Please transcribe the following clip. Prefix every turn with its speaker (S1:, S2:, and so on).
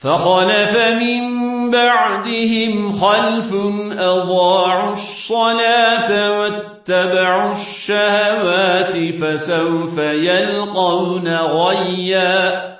S1: فخلف من بعدهم خلف أضاعوا الصلاة واتبعوا الشهوات فسوف يلقون غيا.